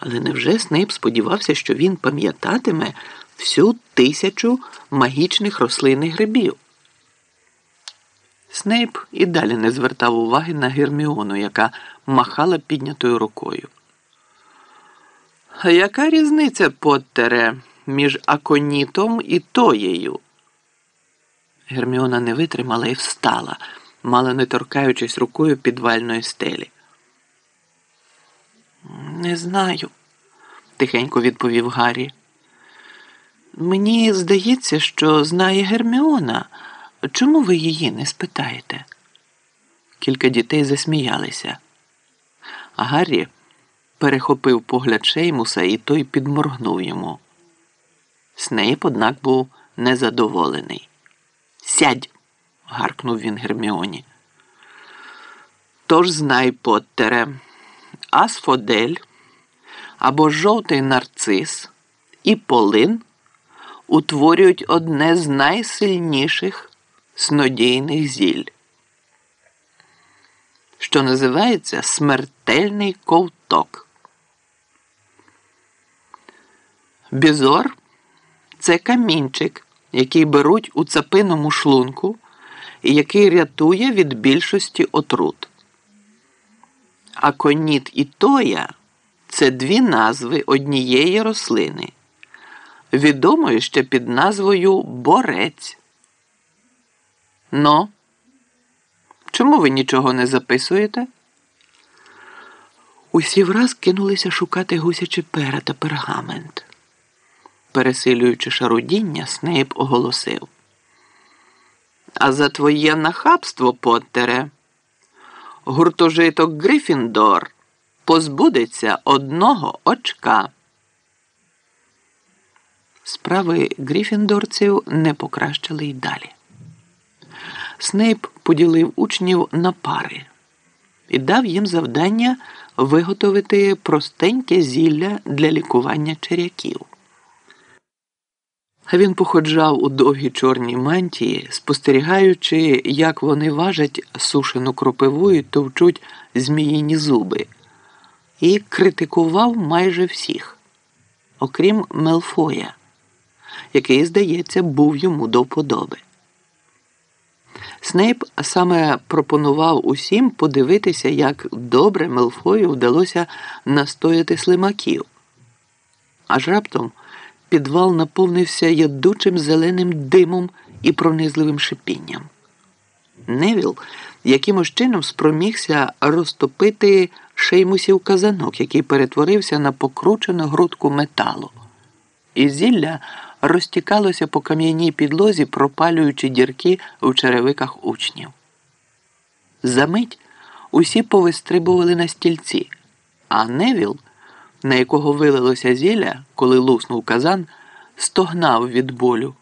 Але невже Снейп сподівався, що він пам'ятатиме всю тисячу магічних рослин і грибів? Снейп і далі не звертав уваги на Герміону, яка махала піднятою рукою. Яка різниця, Поттере, між аконітом і тоєю? Герміона не витримала і встала, мало не торкаючись рукою підвальної стелі. Не знаю, тихенько відповів Гаррі. Мені здається, що знає Герміона. Чому ви її не спитаєте? Кілька дітей засміялися. А Гаррі перехопив погляд Шеймуса, і той підморгнув йому. Снейп, однак, був незадоволений. Сядь, гаркнув він Герміоні. Тож знай, Поттере, асфодель або жовтий нарцис і полин утворюють одне з найсильніших снодійних зіль, що називається смертельний ковток. Бізор це камінчик, який беруть у цапиному шлунку і який рятує від більшості отрут. А коніт і тоя це дві назви однієї рослини, відомої ще під назвою Борець. Ну, чому ви нічого не записуєте? Усі враз кинулися шукати гусячі пера та пергамент. Пересилюючи шарудіння, Снейп оголосив. А за твоє нахабство, Поттере, гуртожиток Грифіндор позбудеться одного очка. Справи грифіндорців не покращили й далі. Снейп поділив учнів на пари і дав їм завдання виготовити простеньке зілля для лікування черяків. Він походжав у довгій чорній мантії, спостерігаючи, як вони важать сушену кропиву і товчуть зміїні зуби, і критикував майже всіх, окрім Мелфоя, який, здається, був йому до вподоби. Снейп саме пропонував усім подивитися, як добре Мелфою вдалося настояти слимаків. Аж раптом підвал наповнився ядучим зеленим димом і пронизливим шипінням. Невіл якимось чином спромігся розтопити шеймусів казанок, який перетворився на покручену грудку металу. І зілля розтікалося по кам'яній підлозі, пропалюючи дірки в черевиках учнів. Замить усі повистрибували на стільці, а Невіл – на якого вилилося зілля, коли луснув казан, стогнав від болю,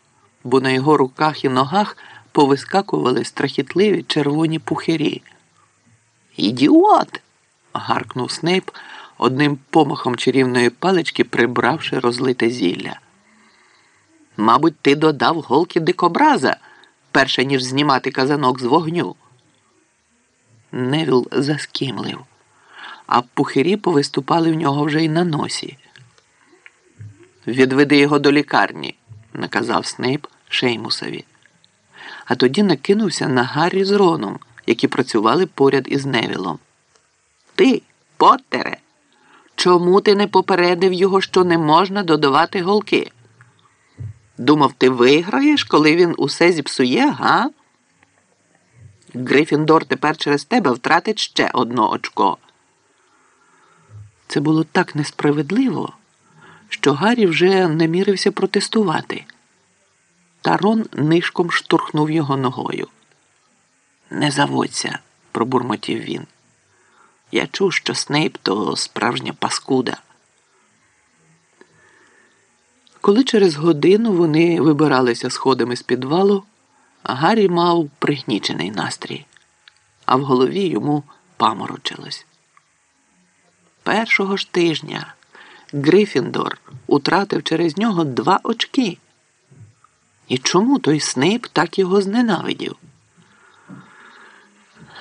бо на його руках і ногах повискакували страхітливі червоні пухирі. Ідіот! Гаркнув Снейп, одним помахом чарівної палички прибравши розлите зілля. Мабуть, ти додав голки дикобраза, перше ніж знімати казанок з вогню. Невіл заскімлив а пухирі повиступали в нього вже й на носі. Відведи його до лікарні, наказав Снейп Шеймусові. А тоді накинувся на Гаррі з Роном, які працювали поряд із Невілом. Ти, Поттере, чому ти не попередив його, що не можна додавати голки? Думав, ти виграєш, коли він усе зіпсує, га? Грифіндор тепер через тебе втратить ще одно очко. Це було так несправедливо, що Гаррі вже намірився протестувати. Тарон нишком штурхнув його ногою. Не заводься, пробурмотів він. Я чув, що Снейп то справжня паскуда. Коли через годину вони вибиралися сходами з підвалу, Гаррі мав пригнічений настрій, а в голові йому паморочилось першого ж тижня Грифіндор утратив через нього два очки. І чому той Снейп так його зненавидів?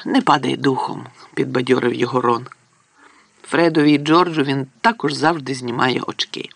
Не падай духом, підбадьорив його Рон. Фредові і Джорджу він також завжди знімає очки.